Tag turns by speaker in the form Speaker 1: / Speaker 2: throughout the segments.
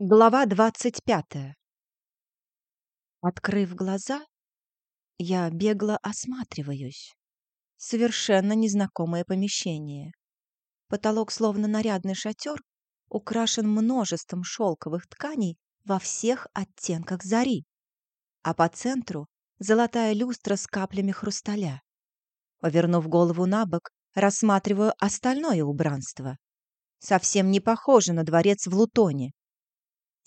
Speaker 1: Глава двадцать пятая. Открыв глаза, я бегло осматриваюсь. Совершенно незнакомое помещение. Потолок, словно нарядный шатер, украшен множеством шелковых тканей во всех оттенках зари. А по центру золотая люстра с каплями хрусталя. Повернув голову на бок, рассматриваю остальное убранство. Совсем не похоже на дворец в Лутоне.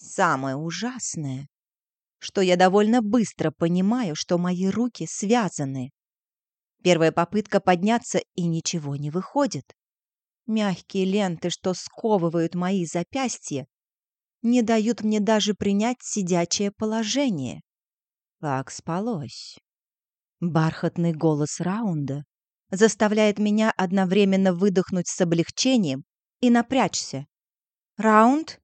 Speaker 1: Самое ужасное, что я довольно быстро понимаю, что мои руки связаны. Первая попытка подняться, и ничего не выходит. Мягкие ленты, что сковывают мои запястья, не дают мне даже принять сидячее положение. Как спалось. Бархатный голос раунда заставляет меня одновременно выдохнуть с облегчением и напрячься. «Раунд?»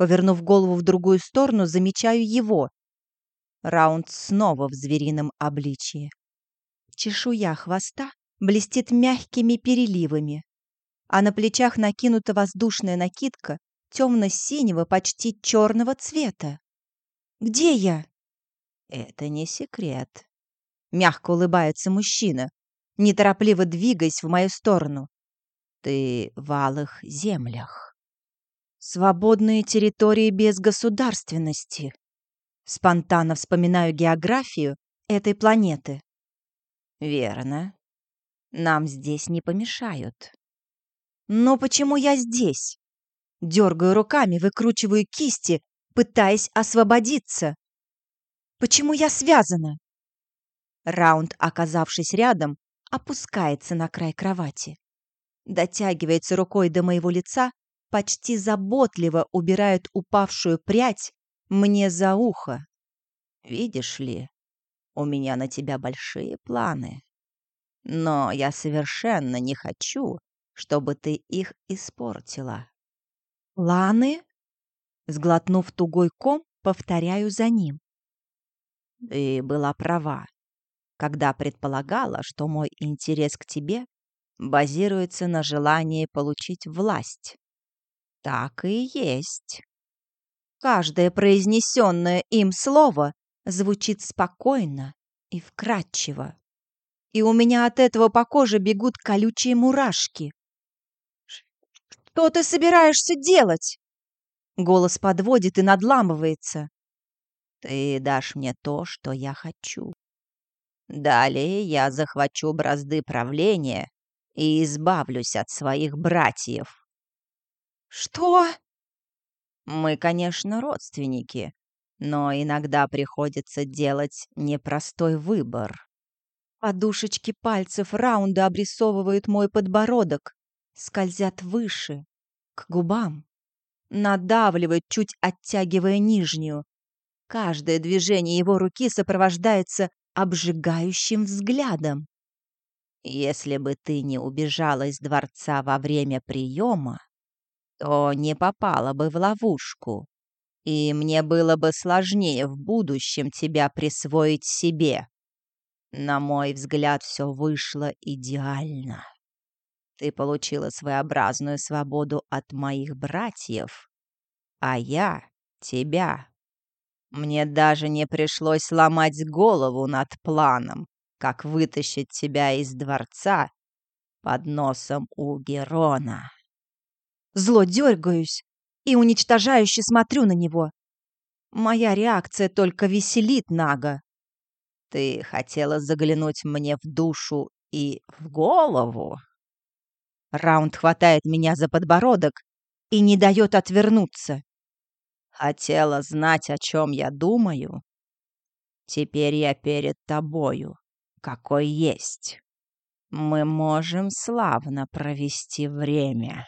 Speaker 1: Повернув голову в другую сторону, замечаю его. Раунд снова в зверином обличье. Чешуя хвоста блестит мягкими переливами, а на плечах накинута воздушная накидка темно-синего, почти черного цвета. «Где я?» «Это не секрет», — мягко улыбается мужчина, неторопливо двигаясь в мою сторону. «Ты в алых землях». Свободные территории без государственности. Спонтанно вспоминаю географию этой планеты. Верно. Нам здесь не помешают. Но почему я здесь? Дергаю руками, выкручиваю кисти, пытаясь освободиться. Почему я связана? Раунд, оказавшись рядом, опускается на край кровати. Дотягивается рукой до моего лица почти заботливо убирают упавшую прядь мне за ухо. Видишь ли, у меня на тебя большие планы. Но я совершенно не хочу, чтобы ты их испортила. Планы? Сглотнув тугой ком, повторяю за ним. Ты была права, когда предполагала, что мой интерес к тебе базируется на желании получить власть. Так и есть. Каждое произнесенное им слово звучит спокойно и вкрадчиво. И у меня от этого по коже бегут колючие мурашки. «Что ты собираешься делать?» Голос подводит и надламывается. «Ты дашь мне то, что я хочу. Далее я захвачу бразды правления и избавлюсь от своих братьев. «Что?» «Мы, конечно, родственники, но иногда приходится делать непростой выбор». Подушечки пальцев раунда обрисовывают мой подбородок, скользят выше, к губам, надавливают, чуть оттягивая нижнюю. Каждое движение его руки сопровождается обжигающим взглядом. «Если бы ты не убежала из дворца во время приема, то не попала бы в ловушку, и мне было бы сложнее в будущем тебя присвоить себе. На мой взгляд, все вышло идеально. Ты получила своеобразную свободу от моих братьев, а я — тебя. Мне даже не пришлось ломать голову над планом, как вытащить тебя из дворца под носом у Герона. Зло дергаюсь и уничтожающе смотрю на него. Моя реакция только веселит Нага. Ты хотела заглянуть мне в душу и в голову? Раунд хватает меня за подбородок и не дает отвернуться. Хотела знать, о чем я думаю? Теперь я перед тобою, какой есть. Мы можем славно провести время.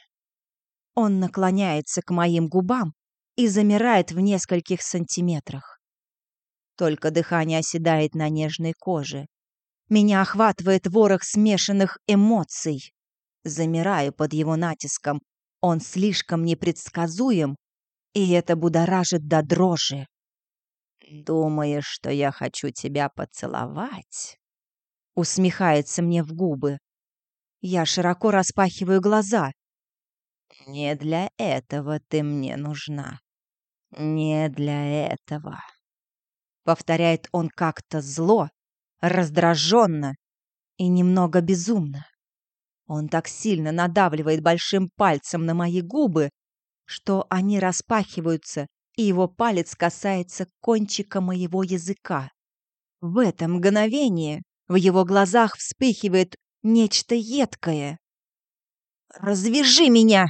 Speaker 1: Он наклоняется к моим губам и замирает в нескольких сантиметрах. Только дыхание оседает на нежной коже. Меня охватывает ворох смешанных эмоций. Замираю под его натиском. Он слишком непредсказуем, и это будоражит до дрожи. «Думаешь, что я хочу тебя поцеловать?» Усмехается мне в губы. Я широко распахиваю глаза. Не для этого ты мне нужна. «Не для этого», — повторяет он как-то зло, раздраженно и немного безумно. Он так сильно надавливает большим пальцем на мои губы, что они распахиваются, и его палец касается кончика моего языка. В это мгновение в его глазах вспыхивает нечто едкое. «Развяжи меня!»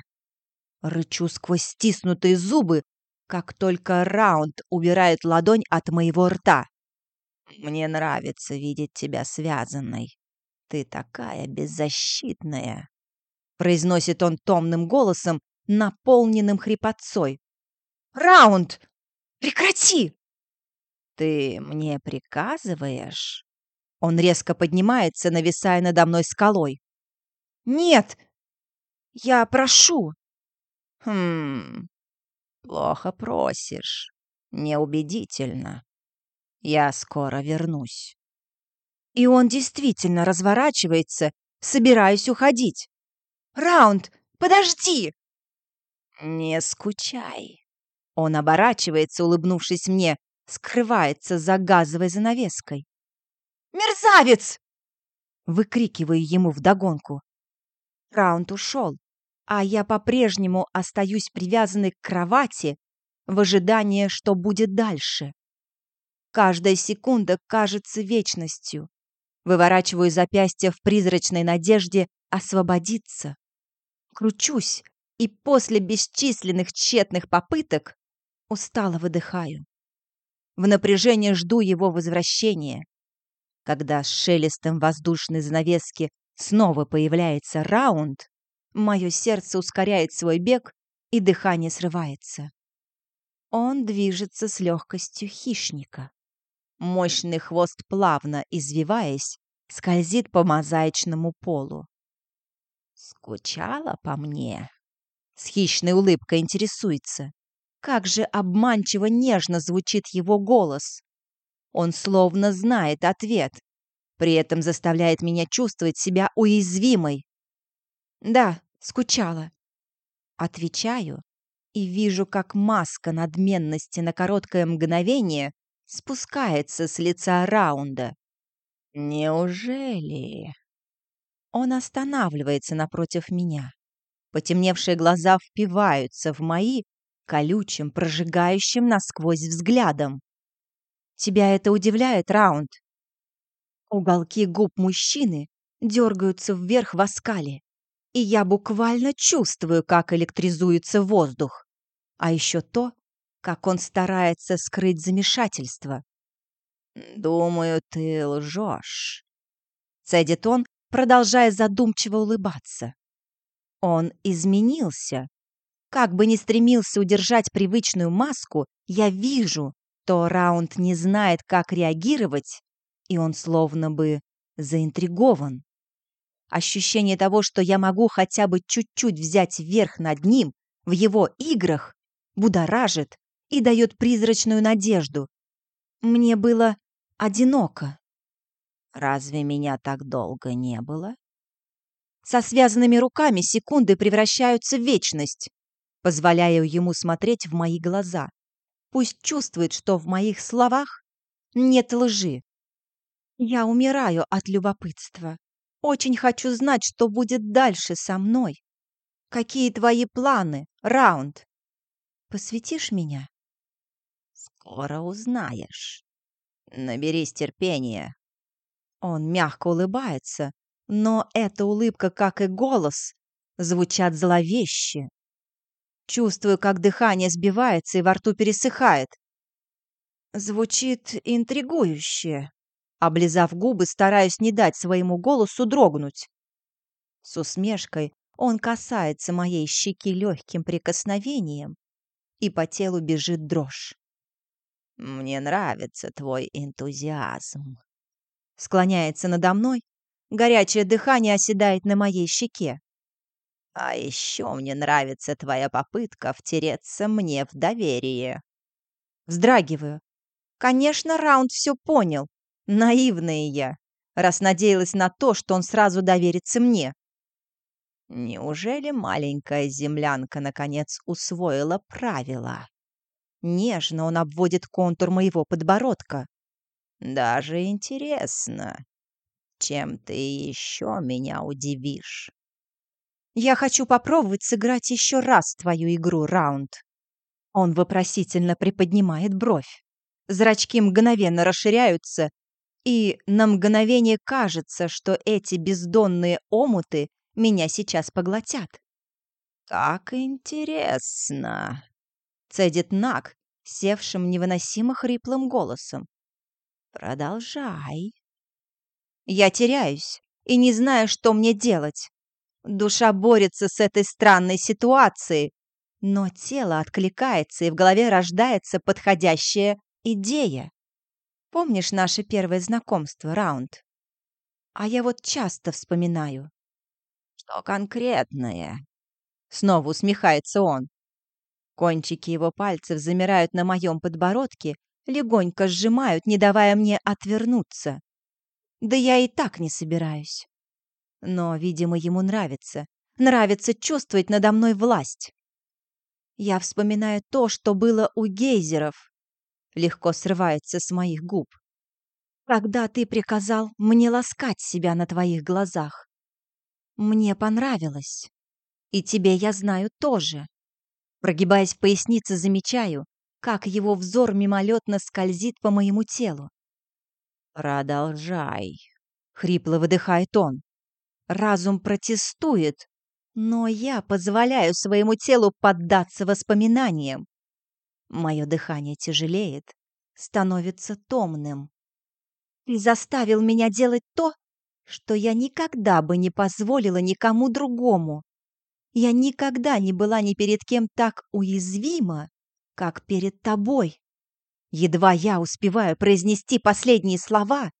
Speaker 1: Рычу сквозь стиснутые зубы, как только Раунд убирает ладонь от моего рта. «Мне нравится видеть тебя связанной. Ты такая беззащитная!» Произносит он томным голосом, наполненным хрипотцой. «Раунд! Прекрати!» «Ты мне приказываешь?» Он резко поднимается, нависая надо мной скалой. «Нет! Я прошу!» «Хм... Плохо просишь. Неубедительно. Я скоро вернусь». И он действительно разворачивается, собираясь уходить. «Раунд, подожди!» «Не скучай». Он оборачивается, улыбнувшись мне, скрывается за газовой занавеской. «Мерзавец!» Выкрикиваю ему вдогонку. Раунд ушел, а я по-прежнему остаюсь привязанной к кровати в ожидании, что будет дальше. Каждая секунда кажется вечностью. Выворачиваю запястье в призрачной надежде освободиться. Кручусь, и после бесчисленных тщетных попыток устало выдыхаю. В напряжении жду его возвращения. Когда с шелестом воздушной занавески снова появляется раунд, мое сердце ускоряет свой бег, и дыхание срывается. Он движется с легкостью хищника. Мощный хвост, плавно извиваясь, скользит по мозаичному полу. «Скучала по мне?» С хищной улыбкой интересуется. Как же обманчиво нежно звучит его голос. Он словно знает ответ, при этом заставляет меня чувствовать себя уязвимой. «Да, скучала». Отвечаю и вижу, как маска надменности на короткое мгновение спускается с лица Раунда. «Неужели?» Он останавливается напротив меня. Потемневшие глаза впиваются в мои колючим, прожигающим насквозь взглядом. «Тебя это удивляет, Раунд?» Уголки губ мужчины дергаются вверх в оскале, и я буквально чувствую, как электризуется воздух. А еще то, как он старается скрыть замешательство. «Думаю, ты лжешь», — цедит он, продолжая задумчиво улыбаться. Он изменился. Как бы ни стремился удержать привычную маску, я вижу, что Раунд не знает, как реагировать, и он словно бы заинтригован. Ощущение того, что я могу хотя бы чуть-чуть взять верх над ним в его играх, будоражит и дает призрачную надежду. Мне было одиноко. Разве меня так долго не было? Со связанными руками секунды превращаются в вечность. Позволяю ему смотреть в мои глаза. Пусть чувствует, что в моих словах нет лжи. Я умираю от любопытства. Очень хочу знать, что будет дальше со мной. Какие твои планы, Раунд? Посвятишь меня? Скоро узнаешь. Наберись терпения. Он мягко улыбается, но эта улыбка, как и голос, звучат зловеще. Чувствую, как дыхание сбивается и во рту пересыхает. Звучит интригующе. Облизав губы, стараюсь не дать своему голосу дрогнуть. С усмешкой он касается моей щеки легким прикосновением, и по телу бежит дрожь. «Мне нравится твой энтузиазм», — склоняется надо мной, Горячее дыхание оседает на моей щеке. А еще мне нравится твоя попытка втереться мне в доверие. Вздрагиваю. Конечно, Раунд все понял. Наивная я, раз надеялась на то, что он сразу доверится мне. Неужели маленькая землянка наконец усвоила правила? Нежно он обводит контур моего подбородка.
Speaker 2: Даже интересно, чем ты еще меня удивишь?
Speaker 1: Я хочу попробовать сыграть еще раз твою игру, Раунд. Он вопросительно приподнимает бровь. Зрачки мгновенно расширяются, и на мгновение кажется, что эти бездонные омуты меня сейчас поглотят.
Speaker 2: «Как интересно!»
Speaker 1: — цедит Нак, севшим невыносимо хриплым голосом.
Speaker 2: «Продолжай».
Speaker 1: Я теряюсь и не знаю, что мне делать. Душа борется с этой странной ситуацией, но тело откликается, и в голове рождается подходящая идея. Помнишь наше первое знакомство, Раунд? А я вот часто вспоминаю.
Speaker 2: Что конкретное?
Speaker 1: Снова усмехается он. Кончики его пальцев замирают на моем подбородке, легонько сжимают, не давая мне отвернуться. Да я и так не собираюсь. Но, видимо, ему нравится. Нравится чувствовать надо мной власть. Я вспоминаю то, что было у гейзеров. Легко срывается с моих губ. Когда ты приказал мне ласкать себя на твоих глазах. Мне понравилось. И тебе, я знаю, тоже. Прогибаясь в пояснице, замечаю, как его взор мимолетно скользит по моему телу.
Speaker 2: «Продолжай», —
Speaker 1: хрипло выдыхает он. Разум протестует, но я позволяю своему телу поддаться воспоминаниям. Мое дыхание тяжелеет, становится томным. Ты заставил меня делать то, что я никогда бы не позволила никому другому. Я никогда не была ни перед кем так уязвима, как перед тобой. Едва я успеваю произнести последние слова,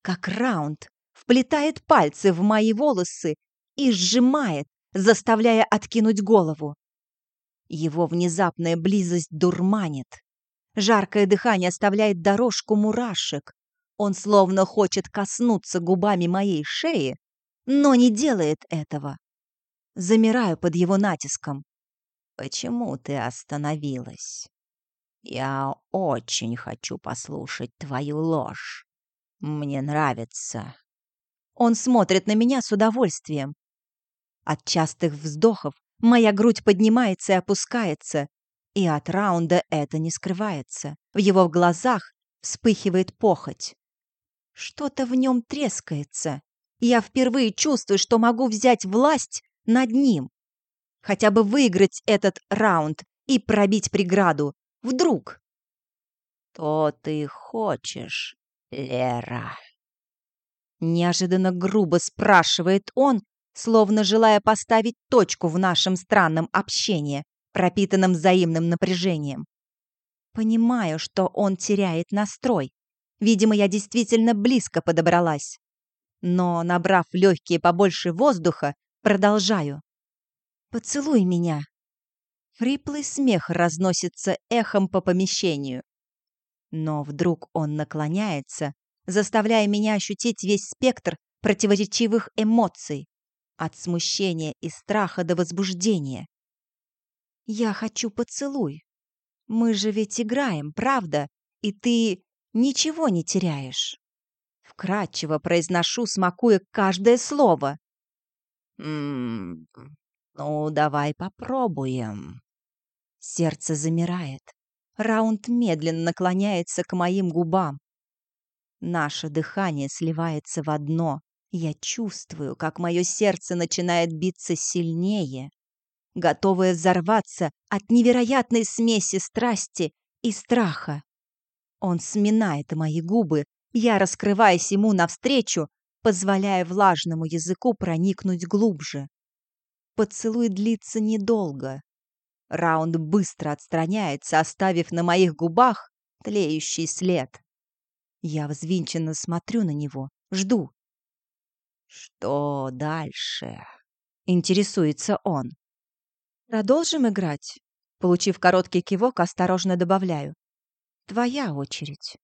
Speaker 1: как Раунд вплетает пальцы в мои волосы и сжимает, заставляя откинуть голову. Его внезапная близость дурманит. Жаркое дыхание оставляет дорожку мурашек. Он словно хочет коснуться губами моей шеи, но не делает этого. Замираю под его натиском.
Speaker 2: «Почему ты остановилась? Я очень хочу послушать твою ложь. Мне нравится».
Speaker 1: Он смотрит на меня с удовольствием. От частых вздохов моя грудь поднимается и опускается, и от раунда это не скрывается. В его глазах вспыхивает похоть. Что-то в нем трескается. Я впервые чувствую, что могу взять власть над ним. Хотя бы выиграть этот раунд и пробить преграду. Вдруг.
Speaker 2: «То ты хочешь, Лера?»
Speaker 1: Неожиданно грубо спрашивает он, словно желая поставить точку в нашем странном общении, пропитанном взаимным напряжением. Понимаю, что он теряет настрой. Видимо, я действительно близко подобралась. Но, набрав легкие побольше воздуха, продолжаю. «Поцелуй меня!» Хриплый смех разносится эхом по помещению. Но вдруг он наклоняется, заставляя меня ощутить весь спектр противоречивых эмоций, от смущения и страха до возбуждения. «Я хочу поцелуй. Мы же ведь играем, правда? И ты ничего не теряешь». Вкратчиво произношу, смакуя каждое слово.
Speaker 2: «М -м, ну, давай попробуем».
Speaker 1: Сердце замирает. Раунд медленно наклоняется к моим губам. Наше дыхание сливается в одно. Я чувствую, как мое сердце начинает биться сильнее, готовое взорваться от невероятной смеси страсти и страха. Он сминает мои губы, я раскрываюсь ему навстречу, позволяя влажному языку проникнуть глубже. Поцелуй длится недолго. Раунд быстро отстраняется, оставив на моих губах тлеющий след. Я взвинченно смотрю на него, жду.
Speaker 2: «Что дальше?»
Speaker 1: — интересуется он. «Продолжим играть?» Получив короткий кивок, осторожно добавляю. «Твоя очередь».